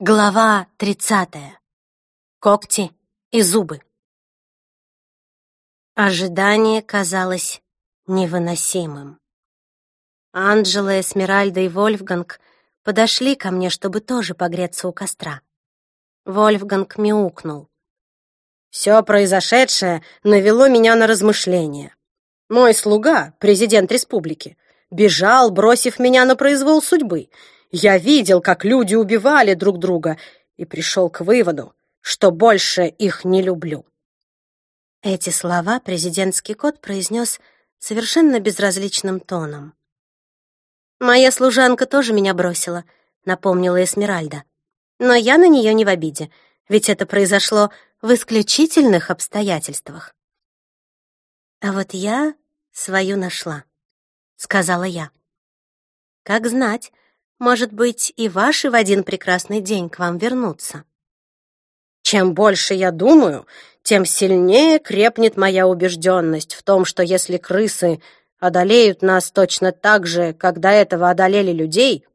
Глава тридцатая. Когти и зубы. Ожидание казалось невыносимым. Анджела, Эсмеральда и Вольфганг подошли ко мне, чтобы тоже погреться у костра. Вольфганг мяукнул. «Все произошедшее навело меня на размышления. Мой слуга, президент республики, бежал, бросив меня на произвол судьбы — я видел, как люди убивали друг друга, и пришел к выводу, что больше их не люблю. Эти слова президентский кот произнес совершенно безразличным тоном. «Моя служанка тоже меня бросила», — напомнила Эсмеральда. «Но я на нее не в обиде, ведь это произошло в исключительных обстоятельствах». «А вот я свою нашла», — сказала я. «Как знать, может быть, и ваши в один прекрасный день к вам вернутся. Чем больше я думаю, тем сильнее крепнет моя убежденность в том, что если крысы одолеют нас точно так же, как до этого одолели людей,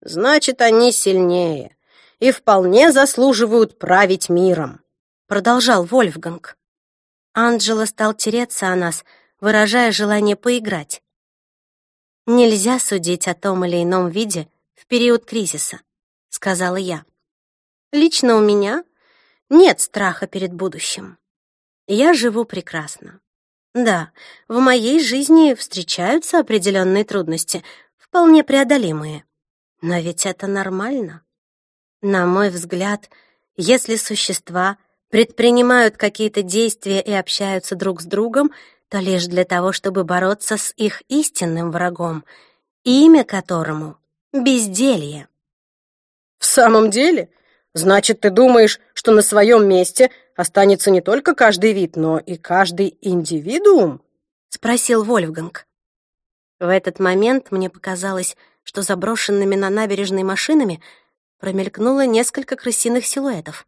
значит, они сильнее и вполне заслуживают править миром», — продолжал Вольфганг. Анджело стал тереться о нас, выражая желание поиграть. Нельзя судить о том или ином виде в период кризиса», — сказала я. «Лично у меня нет страха перед будущим. Я живу прекрасно. Да, в моей жизни встречаются определенные трудности, вполне преодолимые. Но ведь это нормально. На мой взгляд, если существа предпринимают какие-то действия и общаются друг с другом, то лишь для того, чтобы бороться с их истинным врагом, имя которому безделье. В самом деле? Значит, ты думаешь, что на своем месте останется не только каждый вид, но и каждый индивидуум? Спросил Вольфганг. В этот момент мне показалось, что заброшенными на набережной машинами промелькнуло несколько крысиных силуэтов.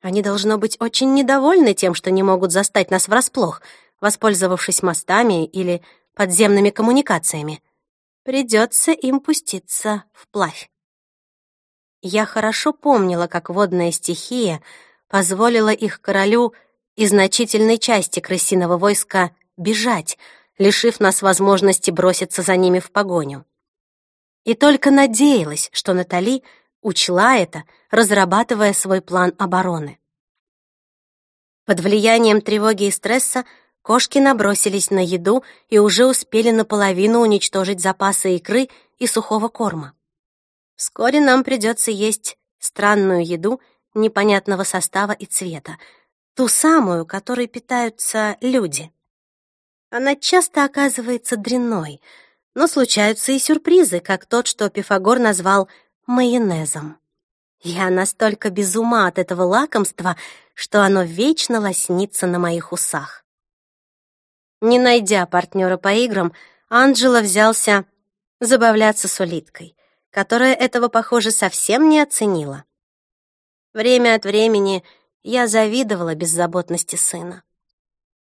Они, должно быть, очень недовольны тем, что не могут застать нас врасплох, воспользовавшись мостами или подземными коммуникациями. Придется им пуститься вплавь. Я хорошо помнила, как водная стихия позволила их королю и значительной части крысиного войска бежать, лишив нас возможности броситься за ними в погоню. И только надеялась, что Натали учла это, разрабатывая свой план обороны. Под влиянием тревоги и стресса Кошки набросились на еду и уже успели наполовину уничтожить запасы икры и сухого корма. Вскоре нам придется есть странную еду непонятного состава и цвета, ту самую, которой питаются люди. Она часто оказывается дрянной, но случаются и сюрпризы, как тот, что Пифагор назвал майонезом. Я настолько без ума от этого лакомства, что оно вечно лоснится на моих усах. Не найдя партнера по играм, Анджело взялся забавляться с улиткой, которая этого, похоже, совсем не оценила. Время от времени я завидовала беззаботности сына.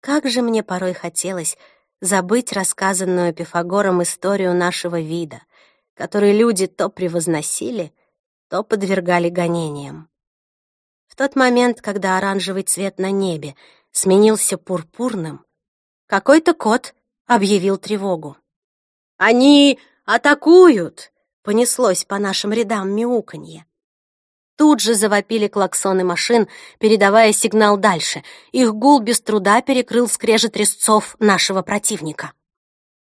Как же мне порой хотелось забыть рассказанную Пифагором историю нашего вида, который люди то превозносили, то подвергали гонениям. В тот момент, когда оранжевый цвет на небе сменился пурпурным, какой-то кот объявил тревогу. «Они атакуют!» — понеслось по нашим рядам мяуканье. Тут же завопили клаксоны машин, передавая сигнал дальше. Их гул без труда перекрыл скрежет резцов нашего противника.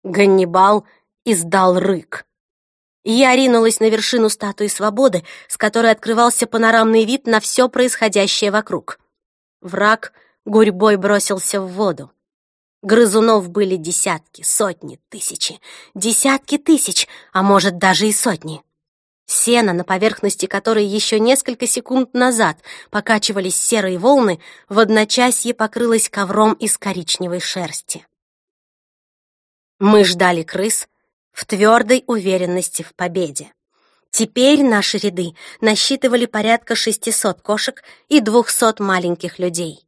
Ганнибал издал рык. Я ринулась на вершину статуи свободы, с которой открывался панорамный вид на все происходящее вокруг. Враг гурьбой бросился в воду. Грызунов были десятки, сотни, тысячи, десятки тысяч, а может даже и сотни. Сено, на поверхности которой еще несколько секунд назад покачивались серые волны, в одночасье покрылось ковром из коричневой шерсти. Мы ждали крыс в твердой уверенности в победе. Теперь наши ряды насчитывали порядка 600 кошек и 200 маленьких людей.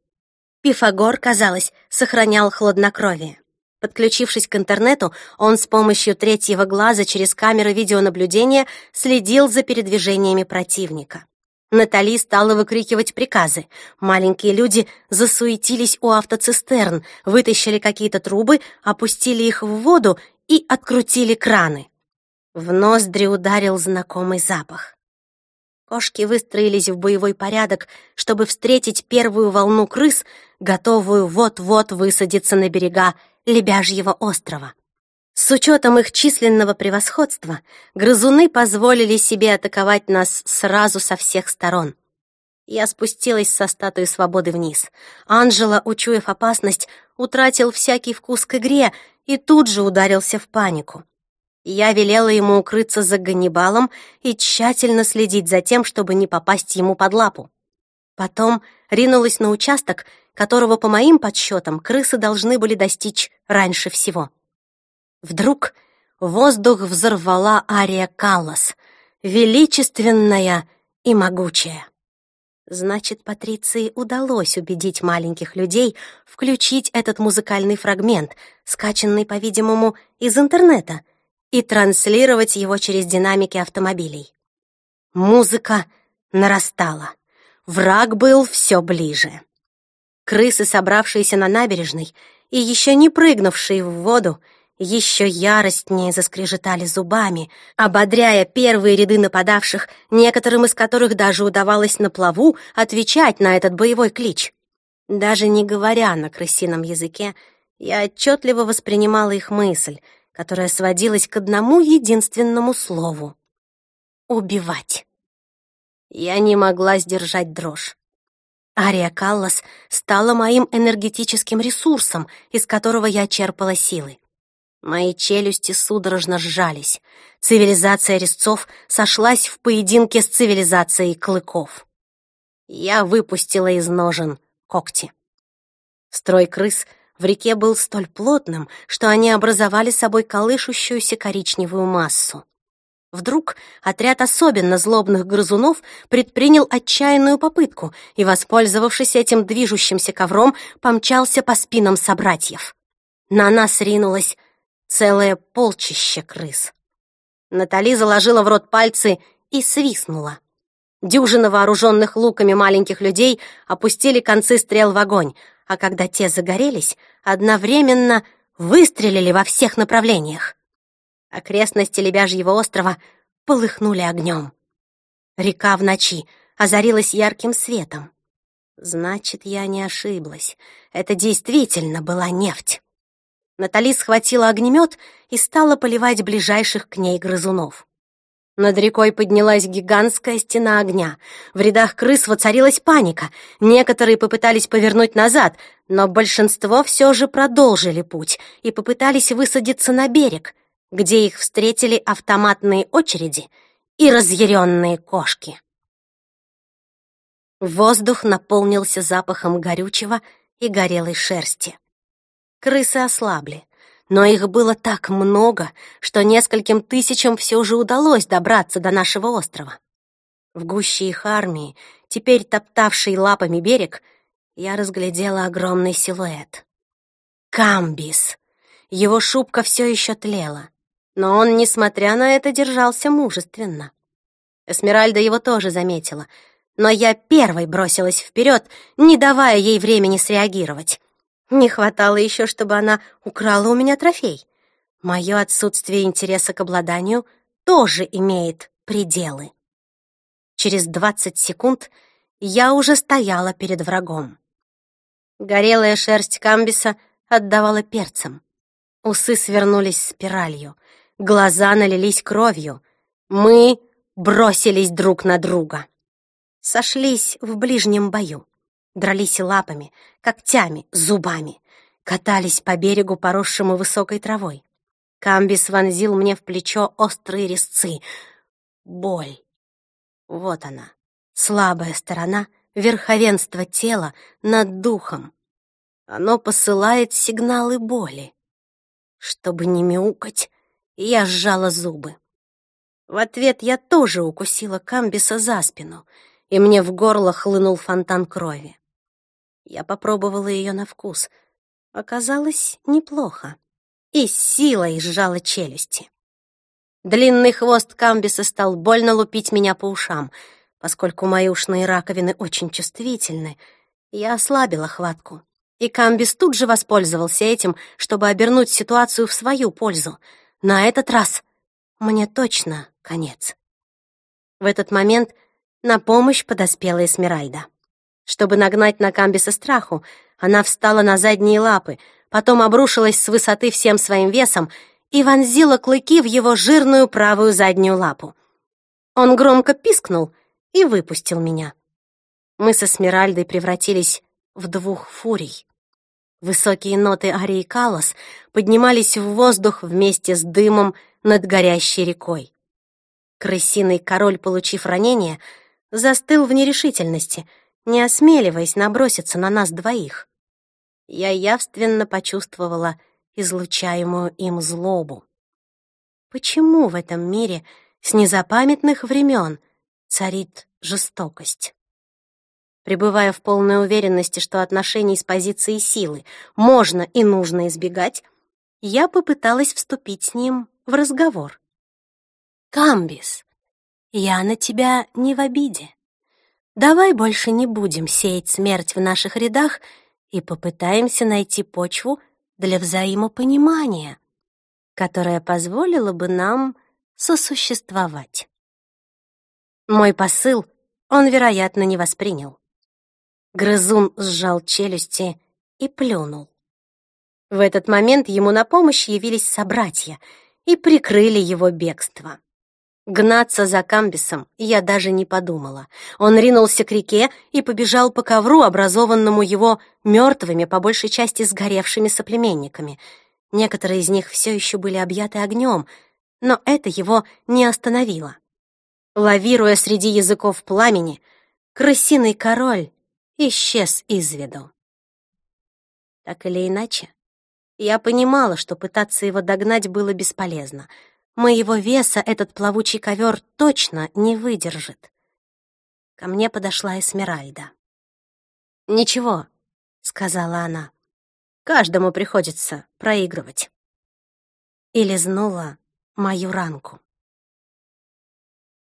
Пифагор, казалось, сохранял хладнокровие. Подключившись к интернету, он с помощью третьего глаза через камеры видеонаблюдения следил за передвижениями противника. Натали стала выкрикивать приказы. Маленькие люди засуетились у автоцистерн, вытащили какие-то трубы, опустили их в воду и открутили краны. В ноздри ударил знакомый запах. Кошки выстроились в боевой порядок, чтобы встретить первую волну крыс, готовую вот-вот высадиться на берега Лебяжьего острова. С учетом их численного превосходства, грызуны позволили себе атаковать нас сразу со всех сторон. Я спустилась со статуи свободы вниз. Анжела, учуяв опасность, утратил всякий вкус к игре и тут же ударился в панику. Я велела ему укрыться за Ганнибалом и тщательно следить за тем, чтобы не попасть ему под лапу. Потом ринулась на участок, которого, по моим подсчетам, крысы должны были достичь раньше всего. Вдруг воздух взорвала Ария Каллас, величественная и могучая. Значит, Патриции удалось убедить маленьких людей включить этот музыкальный фрагмент, скачанный, по-видимому, из интернета, и транслировать его через динамики автомобилей. Музыка нарастала. Враг был все ближе. Крысы, собравшиеся на набережной и еще не прыгнувшие в воду, еще яростнее заскрежетали зубами, ободряя первые ряды нападавших, некоторым из которых даже удавалось на плаву отвечать на этот боевой клич. Даже не говоря на крысином языке, я отчетливо воспринимала их мысль, которая сводилась к одному единственному слову — убивать. Я не могла сдержать дрожь. Ария Каллас стала моим энергетическим ресурсом, из которого я черпала силы. Мои челюсти судорожно сжались. Цивилизация резцов сошлась в поединке с цивилизацией клыков. Я выпустила из ножен когти. Строй крыс в реке был столь плотным, что они образовали собой колышущуюся коричневую массу. Вдруг отряд особенно злобных грызунов предпринял отчаянную попытку и, воспользовавшись этим движущимся ковром, помчался по спинам собратьев. На нас ринулось целое полчище крыс. Натали заложила в рот пальцы и свистнула. Дюжина вооруженных луками маленьких людей опустили концы стрел в огонь, а когда те загорелись, одновременно выстрелили во всех направлениях. Окрестности Лебяжьего острова полыхнули огнем. Река в ночи озарилась ярким светом. Значит, я не ошиблась. Это действительно была нефть. Натали схватила огнемет и стала поливать ближайших к ней грызунов. Над рекой поднялась гигантская стена огня. В рядах крыс воцарилась паника. Некоторые попытались повернуть назад, но большинство все же продолжили путь и попытались высадиться на берег, где их встретили автоматные очереди и разъяренные кошки. Воздух наполнился запахом горючего и горелой шерсти. Крысы ослабли, но их было так много, что нескольким тысячам все же удалось добраться до нашего острова. В гуще их армии, теперь топтавшей лапами берег, я разглядела огромный силуэт. Камбис! Его шубка все еще тлела. Но он, несмотря на это, держался мужественно. Эсмеральда его тоже заметила, но я первой бросилась вперед, не давая ей времени среагировать. Не хватало еще, чтобы она украла у меня трофей. Мое отсутствие интереса к обладанию тоже имеет пределы. Через двадцать секунд я уже стояла перед врагом. Горелая шерсть камбиса отдавала перцем. Усы свернулись спиралью. Глаза налились кровью. Мы бросились друг на друга. Сошлись в ближнем бою. Дрались лапами, когтями, зубами. Катались по берегу, поросшему высокой травой. Камбис вонзил мне в плечо острые резцы. Боль. Вот она, слабая сторона верховенства тела над духом. Оно посылает сигналы боли. Чтобы не мяукать, я сжала зубы. В ответ я тоже укусила Камбиса за спину, и мне в горло хлынул фонтан крови. Я попробовала ее на вкус. Оказалось, неплохо. И силой сжала челюсти. Длинный хвост Камбиса стал больно лупить меня по ушам. Поскольку мои ушные раковины очень чувствительны, я ослабила хватку. И Камбис тут же воспользовался этим, чтобы обернуть ситуацию в свою пользу. На этот раз мне точно конец. В этот момент на помощь подоспела Эсмеральда. Чтобы нагнать на Камбиса страху, она встала на задние лапы, потом обрушилась с высоты всем своим весом и вонзила клыки в его жирную правую заднюю лапу. Он громко пискнул и выпустил меня. Мы со Смиральдой превратились в двух фурий. Высокие ноты арии Калос поднимались в воздух вместе с дымом над горящей рекой. Крысиный король, получив ранение, застыл в нерешительности, не осмеливаясь наброситься на нас двоих. Я явственно почувствовала излучаемую им злобу. Почему в этом мире с незапамятных времен царит жестокость? Пребывая в полной уверенности, что отношений с позиции силы можно и нужно избегать, я попыталась вступить с ним в разговор. «Камбис, я на тебя не в обиде. Давай больше не будем сеять смерть в наших рядах и попытаемся найти почву для взаимопонимания, которая позволила бы нам сосуществовать». Мой посыл он, вероятно, не воспринял. Грызун сжал челюсти и плюнул. В этот момент ему на помощь явились собратья и прикрыли его бегство. Гнаться за Камбисом я даже не подумала. Он ринулся к реке и побежал по ковру, образованному его мертвыми, по большей части сгоревшими соплеменниками. Некоторые из них все еще были объяты огнем, но это его не остановило. Лавируя среди языков пламени, крысиный король исчез из виду. Так или иначе, я понимала, что пытаться его догнать было бесполезно. Моего веса этот плавучий ковер точно не выдержит. Ко мне подошла Эсмеральда. «Ничего», — сказала она, — «каждому приходится проигрывать». И лизнула мою ранку.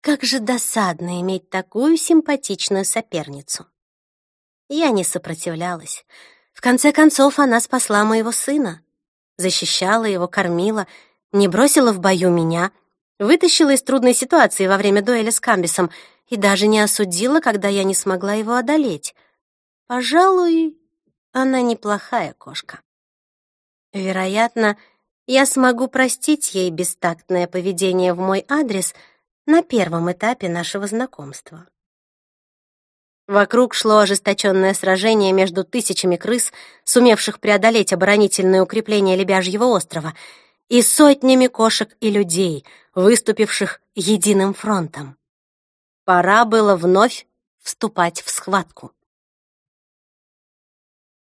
Как же досадно иметь такую симпатичную соперницу. Я не сопротивлялась. В конце концов, она спасла моего сына. Защищала его, кормила, не бросила в бою меня, вытащила из трудной ситуации во время дуэли с Камбисом и даже не осудила, когда я не смогла его одолеть. Пожалуй, она неплохая кошка. Вероятно, я смогу простить ей бестактное поведение в мой адрес на первом этапе нашего знакомства. Вокруг шло ожесточенное сражение между тысячами крыс, сумевших преодолеть оборонительные укрепления Лебяжьего острова, и сотнями кошек и людей, выступивших единым фронтом. Пора было вновь вступать в схватку.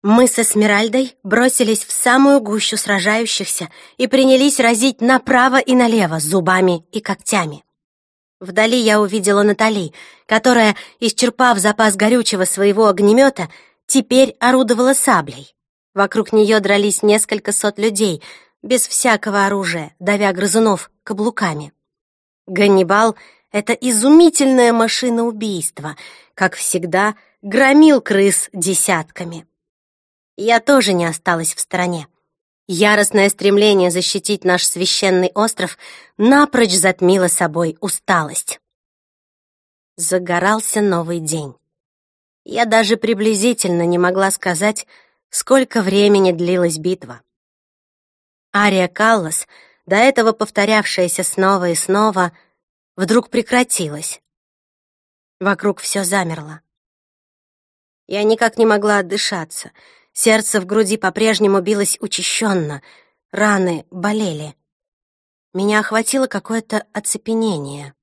Мы со Смиральдой бросились в самую гущу сражающихся и принялись разить направо и налево зубами и когтями. Вдали я увидела Натали, которая, исчерпав запас горючего своего огнемета, теперь орудовала саблей. Вокруг нее дрались несколько сот людей, без всякого оружия, давя грызунов каблуками. Ганнибал — это изумительная машина убийства, как всегда, громил крыс десятками. Я тоже не осталась в стороне. Яростное стремление защитить наш священный остров напрочь затмило собой усталость. Загорался новый день. Я даже приблизительно не могла сказать, сколько времени длилась битва. Ария Каллас, до этого повторявшаяся снова и снова, вдруг прекратилась. Вокруг все замерло. Я никак не могла отдышаться — Сердце в груди по-прежнему билось учащенно, раны болели. Меня охватило какое-то оцепенение.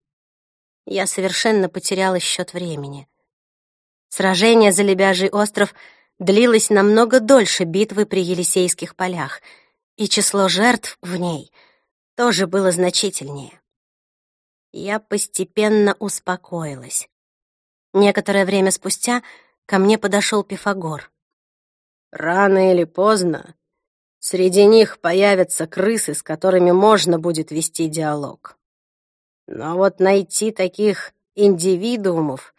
Я совершенно потеряла счет времени. Сражение за Лебяжий остров длилось намного дольше битвы при Елисейских полях, и число жертв в ней тоже было значительнее. Я постепенно успокоилась. Некоторое время спустя ко мне подошел Пифагор. Рано или поздно среди них появятся крысы, с которыми можно будет вести диалог. Но вот найти таких индивидуумов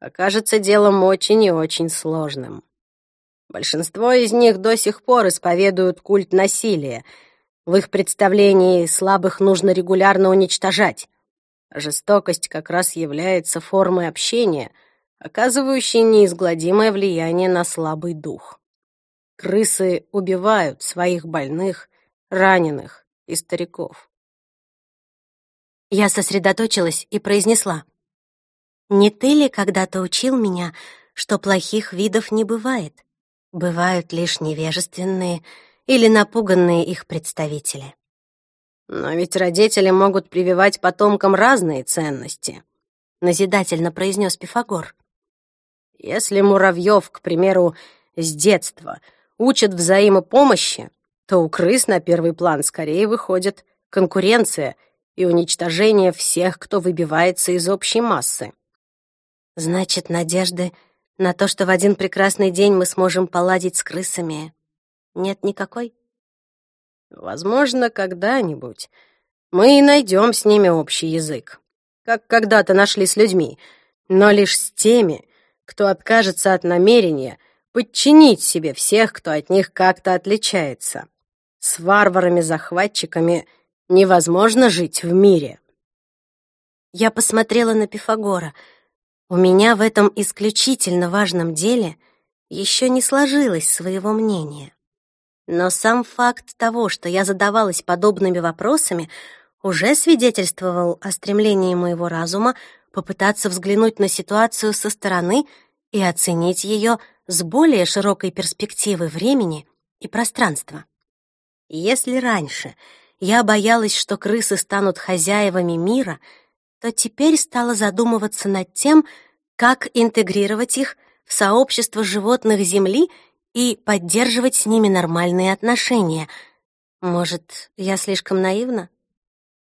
окажется делом очень и очень сложным. Большинство из них до сих пор исповедуют культ насилия. В их представлении слабых нужно регулярно уничтожать. Жестокость как раз является формой общения, оказывающей неизгладимое влияние на слабый дух. Крысы убивают своих больных, раненых и стариков. Я сосредоточилась и произнесла. «Не ты ли когда-то учил меня, что плохих видов не бывает? Бывают лишь невежественные или напуганные их представители». «Но ведь родители могут прививать потомкам разные ценности», — назидательно произнес Пифагор. «Если муравьев, к примеру, с детства учат взаимопомощи, то у крыс на первый план скорее выходит конкуренция — и уничтожение всех, кто выбивается из общей массы. Значит, надежды на то, что в один прекрасный день мы сможем поладить с крысами, нет никакой? Возможно, когда-нибудь мы и найдем с ними общий язык, как когда-то нашли с людьми, но лишь с теми, кто откажется от намерения подчинить себе всех, кто от них как-то отличается. С варварами-захватчиками — невозможно жить в мире. Я посмотрела на Пифагора. У меня в этом исключительно важном деле еще не сложилось своего мнения. Но сам факт того, что я задавалась подобными вопросами, уже свидетельствовал о стремлении моего разума попытаться взглянуть на ситуацию со стороны и оценить ее с более широкой перспективы времени и пространства. Если раньше я боялась, что крысы станут хозяевами мира, то теперь стала задумываться над тем, как интегрировать их в сообщество животных Земли и поддерживать с ними нормальные отношения. Может, я слишком наивна?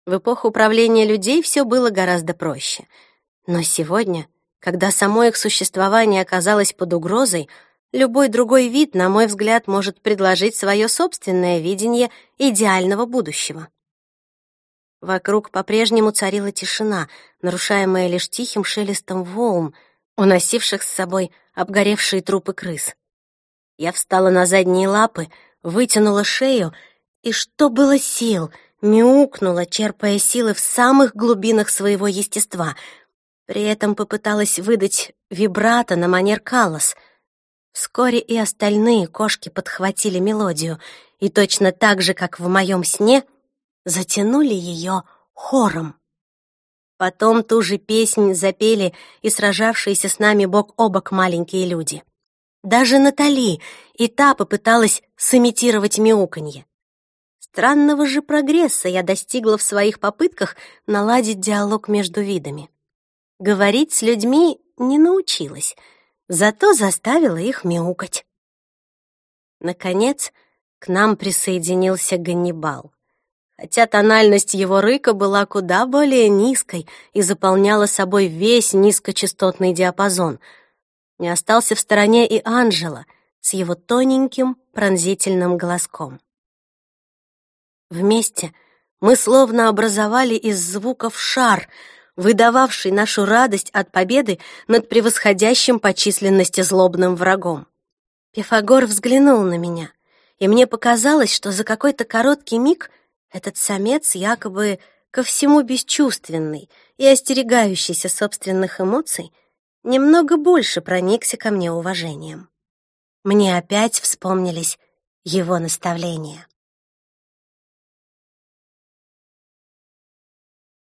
В эпоху управления людей все было гораздо проще. Но сегодня, когда само их существование оказалось под угрозой, Любой другой вид, на мой взгляд, может предложить свое собственное видение идеального будущего. Вокруг по-прежнему царила тишина, нарушаемая лишь тихим шелестом волн, уносивших с собой обгоревшие трупы крыс. Я встала на задние лапы, вытянула шею и, что было сил, мяукнула, черпая силы в самых глубинах своего естества. При этом попыталась выдать вибрато на манер калос — Вскоре и остальные кошки подхватили мелодию и точно так же, как в моем сне, затянули ее хором. Потом ту же песнь запели и сражавшиеся с нами бок о бок маленькие люди. Даже Натали и та попыталась сымитировать мяуканье. Странного же прогресса я достигла в своих попытках наладить диалог между видами. Говорить с людьми не научилась — зато заставила их мяукать. Наконец, к нам присоединился Ганнибал. Хотя тональность его рыка была куда более низкой и заполняла собой весь низкочастотный диапазон. Не остался в стороне и Анжела с его тоненьким пронзительным голоском. Вместе мы словно образовали из звуков шар — выдававший нашу радость от победы над превосходящим по численности злобным врагом. Пифагор взглянул на меня, и мне показалось, что за какой-то короткий миг этот самец якобы ко всему бесчувственный и остерегающийся собственных эмоций немного больше проникся ко мне уважением. Мне опять вспомнились его наставления.